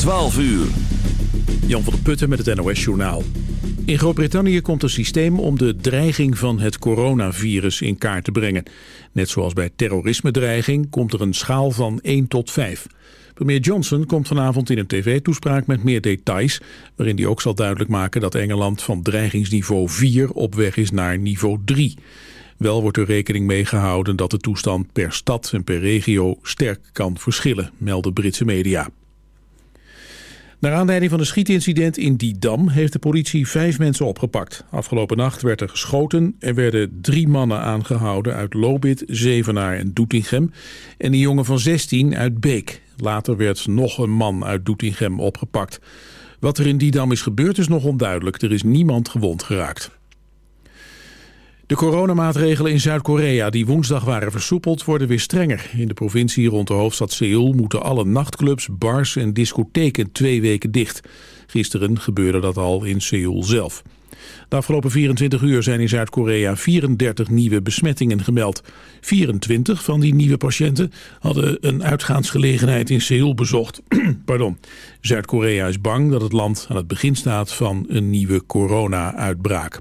12 uur. Jan van der Putten met het NOS Journaal. In Groot-Brittannië komt een systeem om de dreiging van het coronavirus in kaart te brengen. Net zoals bij terrorisme-dreiging komt er een schaal van 1 tot 5. Premier Johnson komt vanavond in een tv-toespraak met meer details... waarin hij ook zal duidelijk maken dat Engeland van dreigingsniveau 4 op weg is naar niveau 3. Wel wordt er rekening mee gehouden dat de toestand per stad en per regio sterk kan verschillen, melden Britse media. Naar aanleiding van een schietincident in Didam heeft de politie vijf mensen opgepakt. Afgelopen nacht werd er geschoten en werden drie mannen aangehouden uit Lobit, Zevenaar en Doetinchem. En een jongen van 16 uit Beek. Later werd nog een man uit Doetinchem opgepakt. Wat er in Didam is gebeurd is nog onduidelijk. Er is niemand gewond geraakt. De coronamaatregelen in Zuid-Korea die woensdag waren versoepeld worden weer strenger. In de provincie rond de hoofdstad Seoul moeten alle nachtclubs, bars en discotheken twee weken dicht. Gisteren gebeurde dat al in Seoul zelf. De afgelopen 24 uur zijn in Zuid-Korea 34 nieuwe besmettingen gemeld. 24 van die nieuwe patiënten hadden een uitgaansgelegenheid in Seoul bezocht. Pardon. Zuid-Korea is bang dat het land aan het begin staat van een nieuwe corona-uitbraak.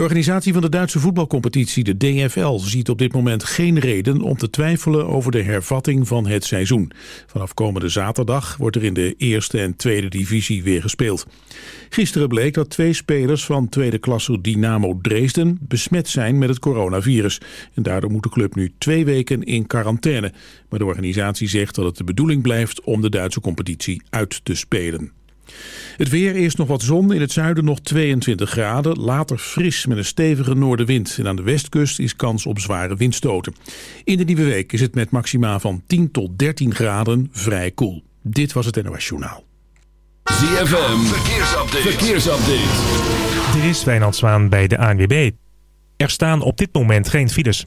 De organisatie van de Duitse voetbalcompetitie, de DFL, ziet op dit moment geen reden om te twijfelen over de hervatting van het seizoen. Vanaf komende zaterdag wordt er in de eerste en tweede divisie weer gespeeld. Gisteren bleek dat twee spelers van tweede klasse Dynamo Dresden besmet zijn met het coronavirus. En daardoor moet de club nu twee weken in quarantaine. Maar de organisatie zegt dat het de bedoeling blijft om de Duitse competitie uit te spelen. Het weer, eerst nog wat zon, in het zuiden nog 22 graden. Later fris met een stevige noordenwind. En aan de westkust is kans op zware windstoten. In de nieuwe week is het met maxima van 10 tot 13 graden vrij koel. Dit was het NOS Journaal. ZFM, verkeersupdate. verkeersupdate. Dit is Wijnand Zwaan bij de ANWB. Er staan op dit moment geen files.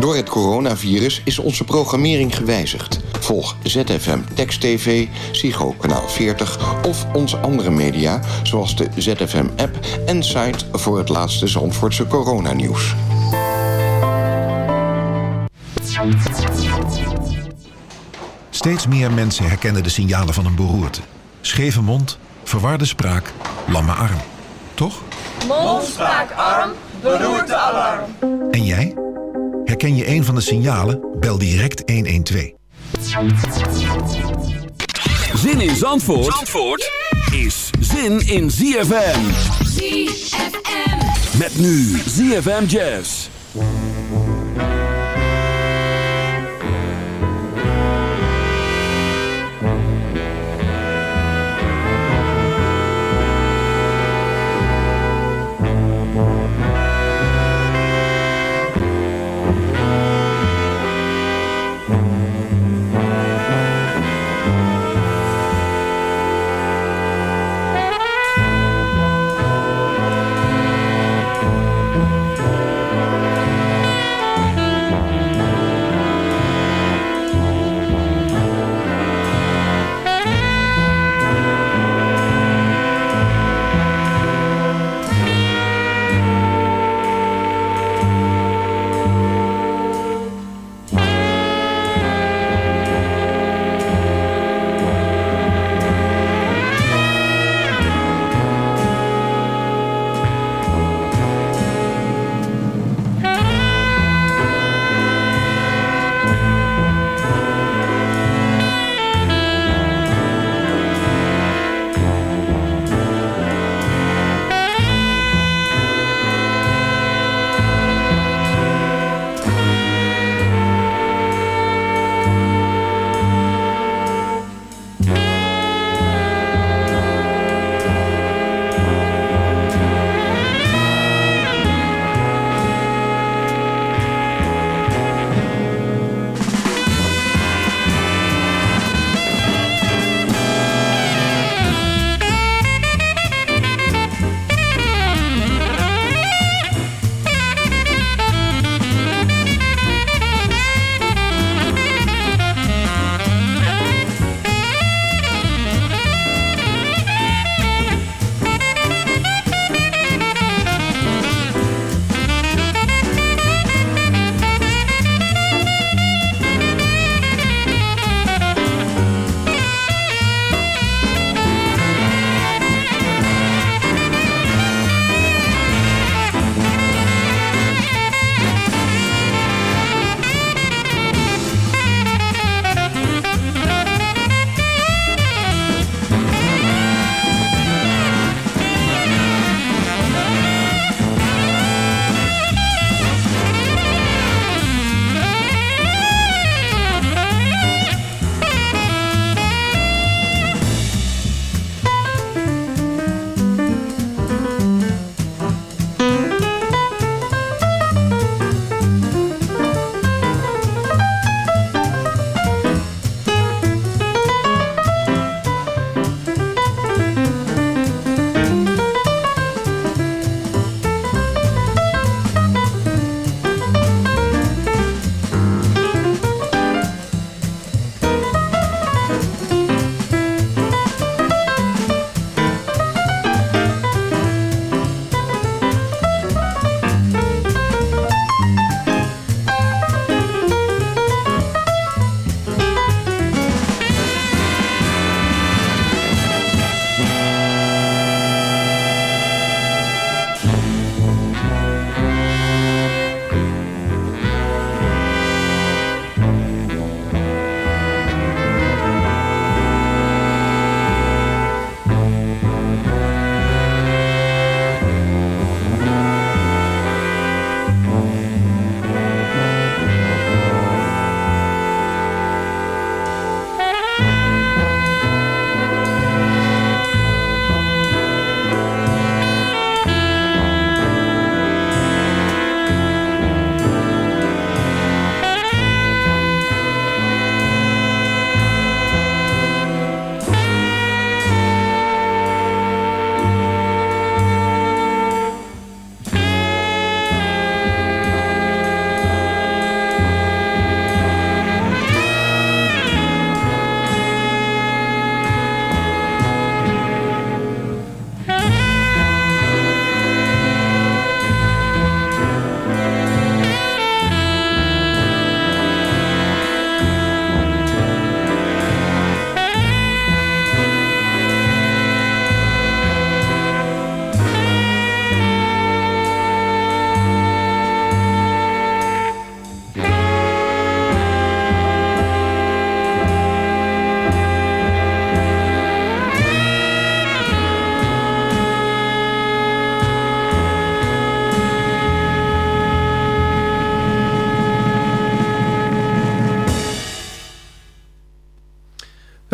Door het coronavirus is onze programmering gewijzigd. Volg ZFM Text TV, Psycho Kanaal 40 of onze andere media... zoals de ZFM-app en site voor het laatste Zandvoortse coronanieuws. Steeds meer mensen herkennen de signalen van een beroerte. Scheve mond, verwarde spraak, lamme arm. Toch? Mond, spraak, arm, beroerte, alarm. En jij? Herken je een van de signalen? Bel direct 112. Zin in Zandvoort, Zandvoort is zin in ZFM. ZFM. Met nu ZFM Jazz.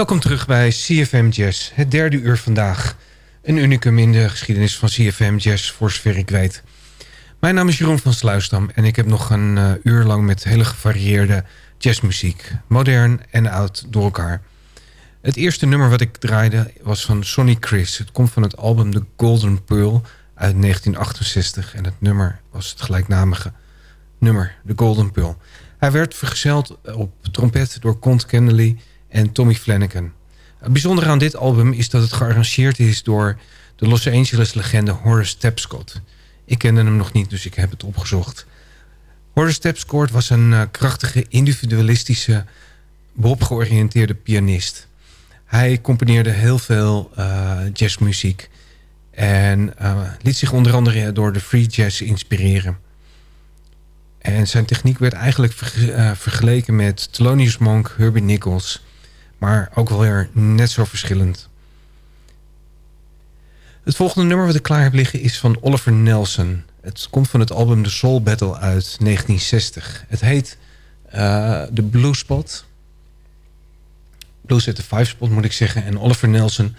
Welkom terug bij CFM Jazz, het derde uur vandaag. Een unicum in de geschiedenis van CFM Jazz, voor zover ik weet. Mijn naam is Jeroen van Sluisdam en ik heb nog een uh, uur lang met hele gevarieerde jazzmuziek. Modern en oud door elkaar. Het eerste nummer wat ik draaide was van Sonny Chris. Het komt van het album The Golden Pearl uit 1968. En het nummer was het gelijknamige nummer, The Golden Pearl. Hij werd vergezeld op trompet door Cont Kennedy en Tommy Flanagan. Het bijzondere aan dit album is dat het gearrangeerd is door de Los Angeles legende Horace Tapscott. Ik kende hem nog niet, dus ik heb het opgezocht. Horace Tapscott was een uh, krachtige, individualistische, bop-georiënteerde pianist. Hij componeerde heel veel uh, jazzmuziek en uh, liet zich onder andere door de free jazz inspireren. En zijn techniek werd eigenlijk ver, vergeleken met Thelonious Monk, Herbie Nichols maar ook wel weer net zo verschillend. Het volgende nummer wat ik klaar heb liggen is van Oliver Nelson. Het komt van het album The Soul Battle uit 1960. Het heet uh, The Blue Spot. Blues at the Five Spot moet ik zeggen. En Oliver Nelson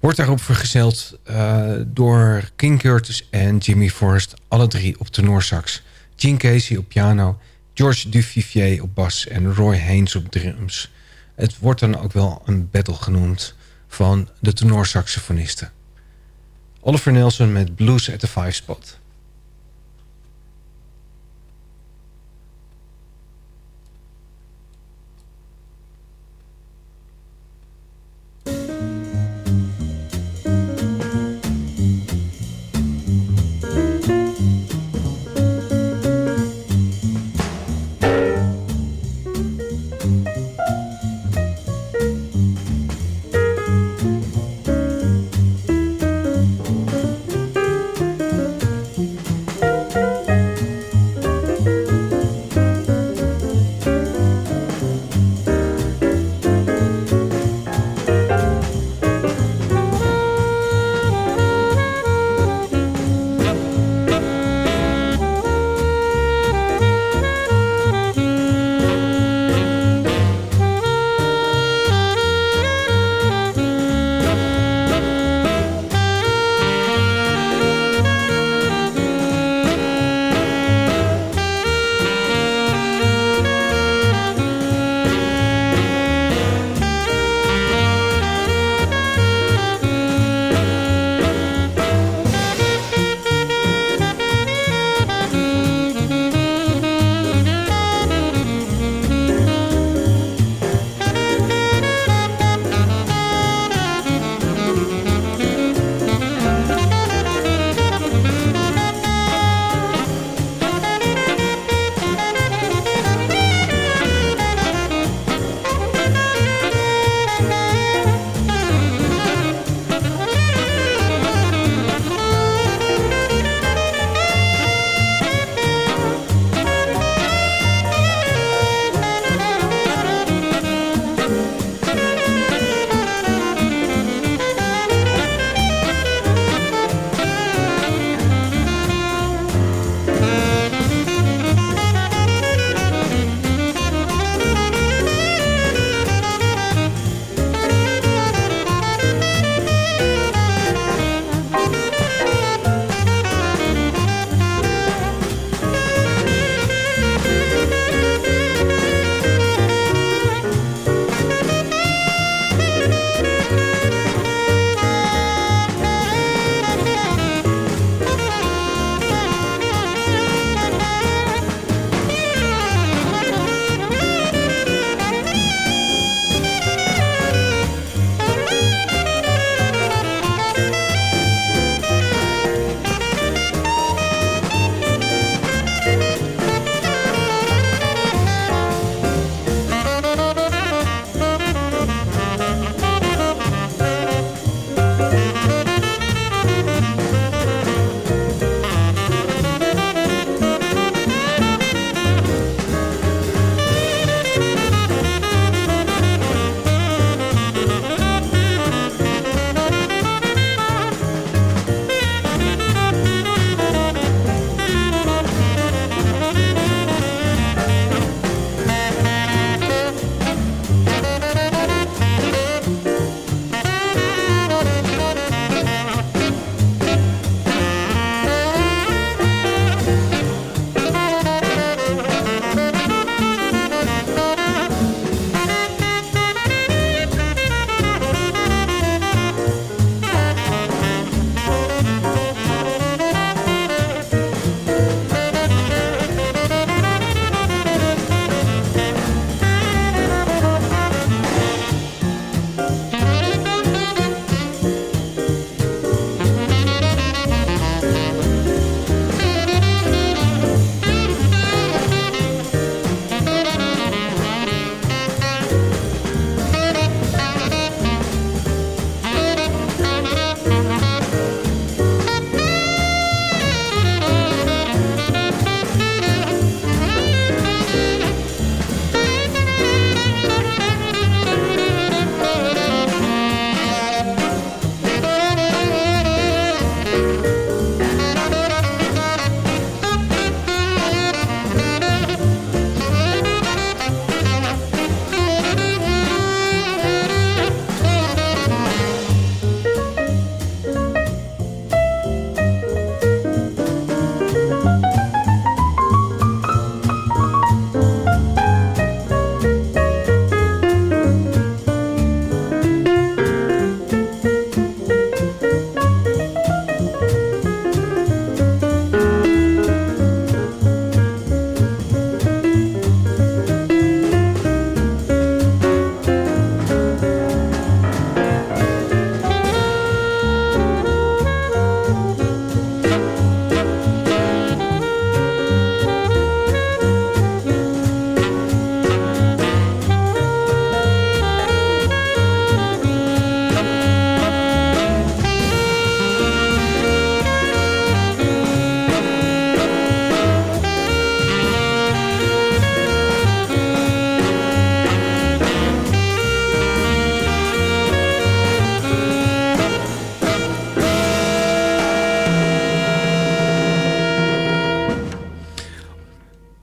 wordt daarop vergezeld uh, door King Curtis en Jimmy Forrest. Alle drie op tenorsax. Gene Casey op piano. George Duvivier op bas en Roy Haynes op drums. Het wordt dan ook wel een battle genoemd van de tenorsaxofonisten. Oliver Nelson met Blues at the Five Spot.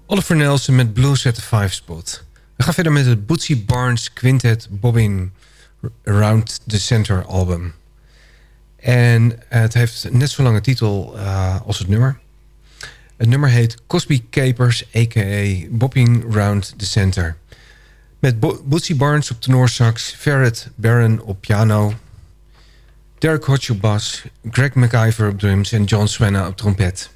Oliver Nelson met Blues at the Five Spot. We gaan verder met het Bootsy Barnes Quintet Bobbing Around the Center album. En het heeft net zo lange titel uh, als het nummer. Het nummer heet Cosby Capers, a.k.a. Bobbing Round the Center. Met Bo Bootsy Barnes op tenorsax, Ferret Barron op piano... Derek Hodge op bas, Greg McIver op drums en John Swenna op trompet.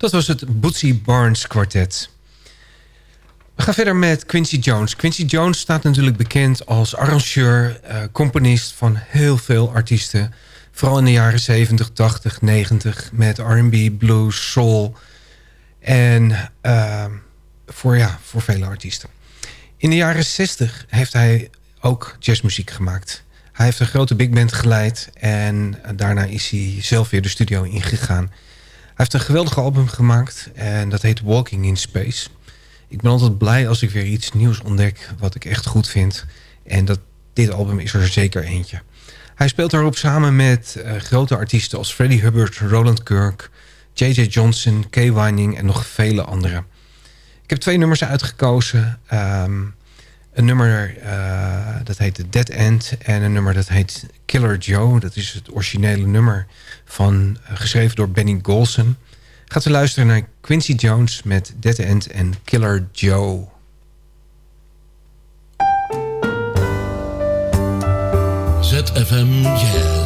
Dat was het Bootsy Barnes kwartet. We gaan verder met Quincy Jones. Quincy Jones staat natuurlijk bekend als arrangeur, eh, componist van heel veel artiesten. Vooral in de jaren 70, 80, 90 met R&B, blues, soul. En uh, voor, ja, voor vele artiesten. In de jaren 60 heeft hij ook jazzmuziek gemaakt. Hij heeft een grote big band geleid en daarna is hij zelf weer de studio ingegaan. Heeft een geweldig album gemaakt en dat heet Walking in Space. Ik ben altijd blij als ik weer iets nieuws ontdek wat ik echt goed vind. En dat, dit album is er zeker eentje. Hij speelt daarop samen met uh, grote artiesten als Freddie Hubbard, Roland Kirk, J.J. Johnson, Kay Wining en nog vele anderen. Ik heb twee nummers uitgekozen. Um, een nummer uh, dat heet Dead End en een nummer dat heet Killer Joe. Dat is het originele nummer van, uh, geschreven door Benny Golson. Gaat u luisteren naar Quincy Jones met Dead End en Killer Joe. ZFM.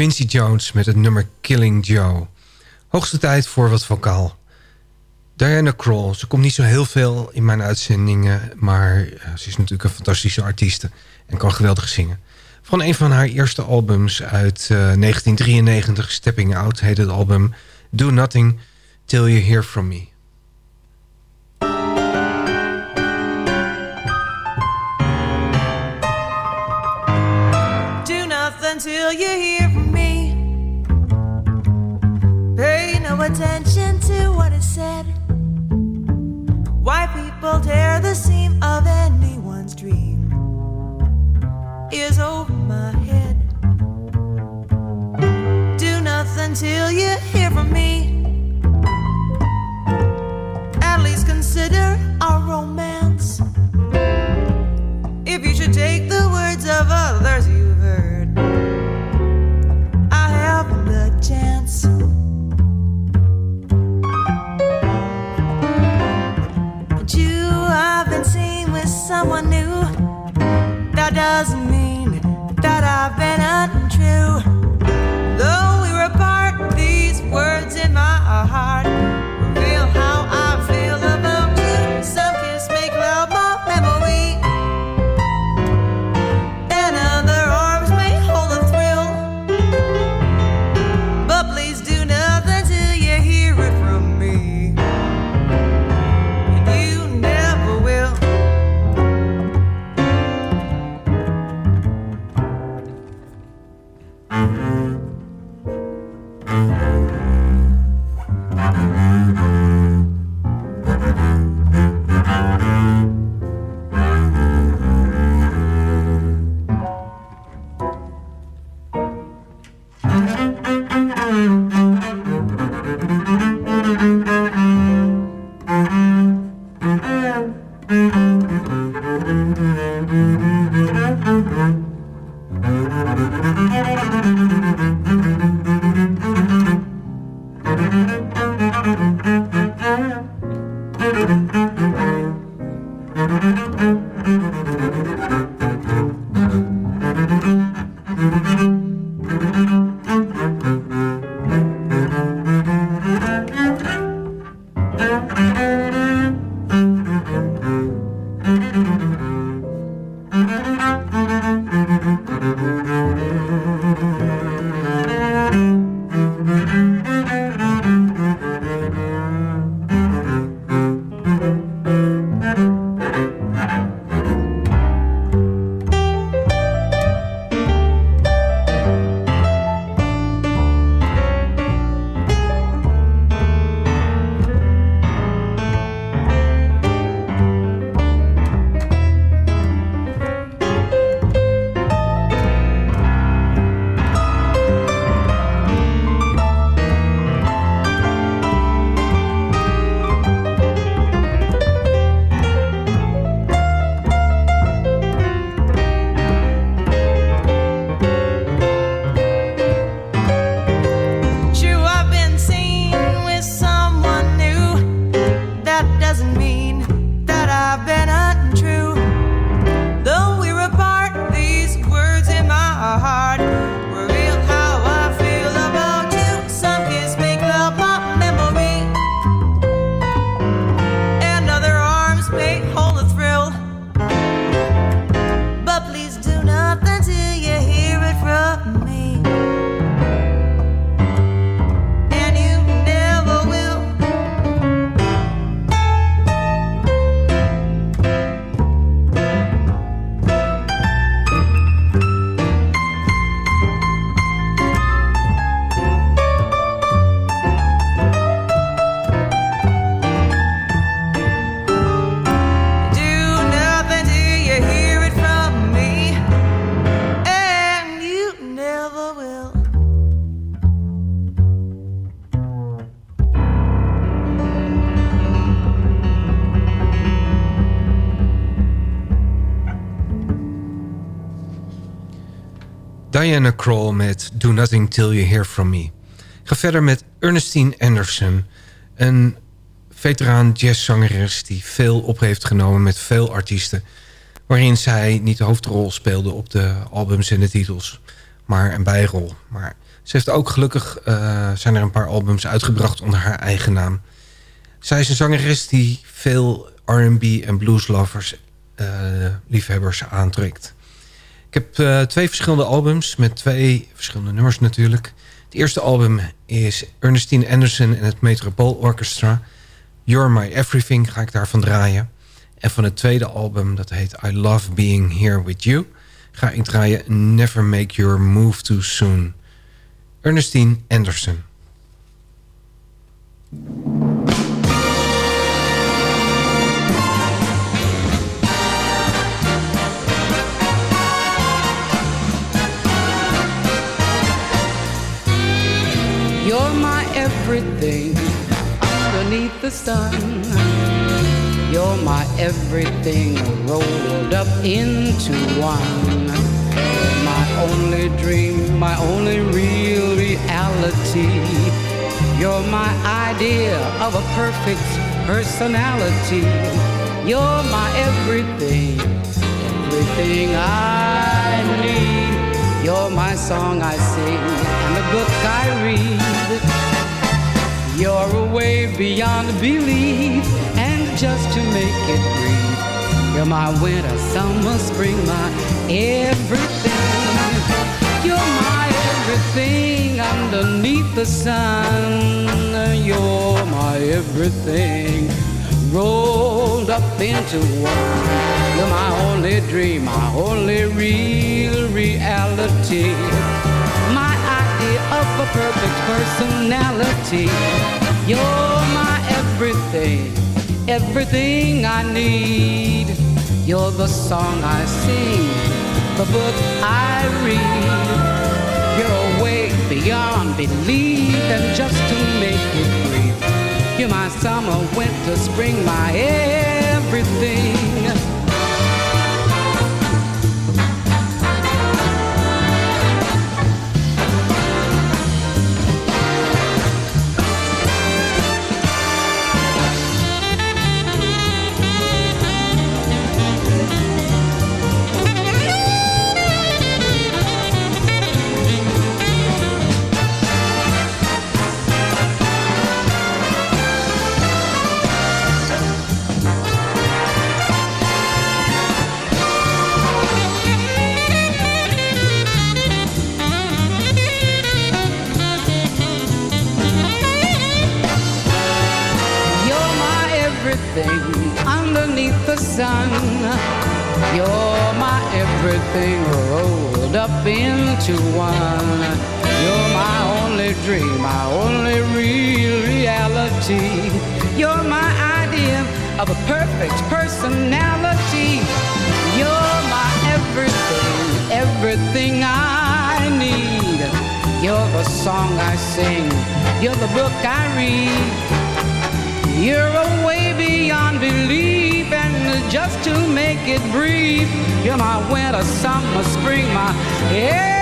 Quincy Jones met het nummer Killing Joe. Hoogste tijd voor wat vocaal. Diana Krall, ze komt niet zo heel veel in mijn uitzendingen... maar eh, ze is natuurlijk een fantastische artieste en kan geweldig zingen. Van een van haar eerste albums uit eh, 1993, Stepping Out, heet het album... Do Nothing Till You Hear From Me. Till you hear attention to what is said. Why people tear the seam of anyone's dream is over my head. Do nothing till you hear from me. At least consider That doesn't mean that I've been Diana Krall met Do Nothing Till You Hear From Me. Ga verder met Ernestine Anderson. Een veteraan jazzzangeres die veel op heeft genomen met veel artiesten. Waarin zij niet de hoofdrol speelde op de albums en de titels. maar een bijrol. Maar ze heeft ook gelukkig, eh, zijn er een paar albums uitgebracht onder haar eigen naam. Zij is een zangeres die veel R&B en blueslovers, eh, liefhebbers aantrekt. Ik heb eh, twee verschillende albums met twee verschillende nummers natuurlijk. Het eerste album is Ernestine Anderson en het Metropool Orchestra. You're My Everything ga ik daarvan draaien. En van het tweede album, dat heet I Love Being Here With You... ga ik draaien Never Make Your Move Too Soon. Ernestine Anderson. The sun. You're my everything rolled up into one. My only dream, my only real reality. You're my idea of a perfect personality. You're my everything, everything I need. You're my song I sing and the book I read. You're a way beyond belief, and just to make it brief, you're my winter, summer, spring, my everything. You're my everything underneath the sun. You're my everything rolled up into one. You're my only dream, my only real reality. Of a perfect personality. You're my everything, everything I need. You're the song I sing, the book I read. You're way beyond belief, and just to make it brief, you're my summer, winter, spring, my everything. You're my everything rolled up into one. You're my only dream, my only real reality. You're my idea of a perfect personality. You're my everything, everything I need. You're the song I sing, you're the book I read. You're a way beyond belief, just to make it brief, you're my winter, summer, spring, my everything.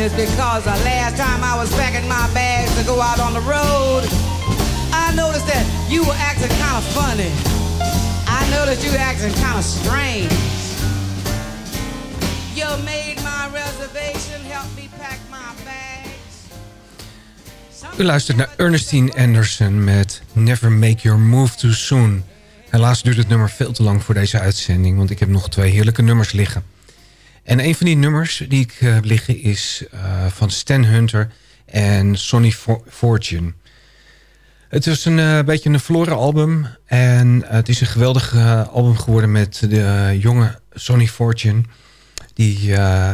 Is because the last time I was packing my bags to go out on the road, I noticed that you were acting kind of funny. I noticed you acting kind of strange. You made my reservation, helped me pack my bags. U luistert naar Ernestine Anderson met Never Make Your Move Too Soon. Helaas duurt het nummer veel te lang voor deze uitzending... want ik heb nog twee heerlijke nummers liggen. En een van die nummers die ik heb liggen is eh, van Stan Hunter en Sonny For- Fortune. Het is een eh, beetje een verloren album. En het is een geweldig eh, album geworden met de eh, jonge Sonny Fortune... die eh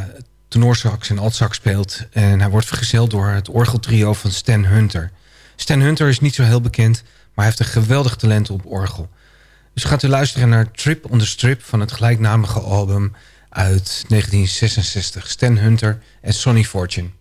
tenorsax en altsax speelt. En hij wordt vergezeld door het orgeltrio van Stan Hunter. Stan Hunter is niet zo heel bekend, maar hij heeft een geweldig talent op orgel. Dus gaat u luisteren naar Trip on the Strip van het gelijknamige album uit 1966. Stan Hunter en Sonny Fortune.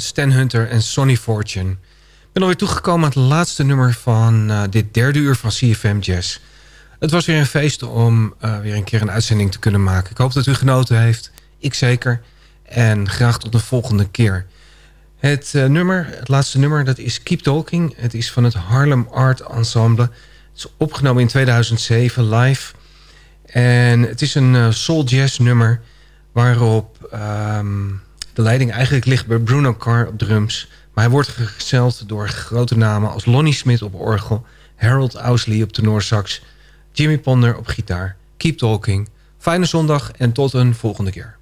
Stan Hunter en Sonny Fortune. Ik ben alweer toegekomen aan het laatste nummer van eh, dit derde uur van CFM Jazz. Het was weer een feest om eh, weer een keer een uitzending te kunnen maken. Ik hoop dat u genoten heeft. Ik zeker. En graag tot de volgende keer. Het eh, nummer, het laatste nummer, dat is Keep Talking. Het is van het Harlem Art Ensemble. Het is opgenomen in 2007 live. En het is een soul jazz nummer... waarop ehm, de leiding eigenlijk ligt bij Bruno Carr op drums. Maar hij wordt vergezeld door grote namen als Lonnie Smith op orgel... Harold Ousley op tenorsax... Jimmy Ponder op gitaar. Keep Talking. Fijne zondag en tot een volgende keer.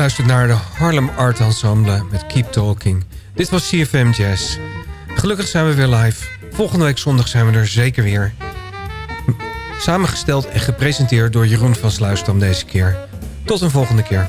U luistert naar de Harlem Art Ensemble met Keep Talking. Dit was CFM Jazz. Gelukkig zijn we weer live. Volgende week zondag zijn we er zeker weer. Samengesteld en gepresenteerd door Jeroen van Sluisdam deze keer. Tot een volgende keer.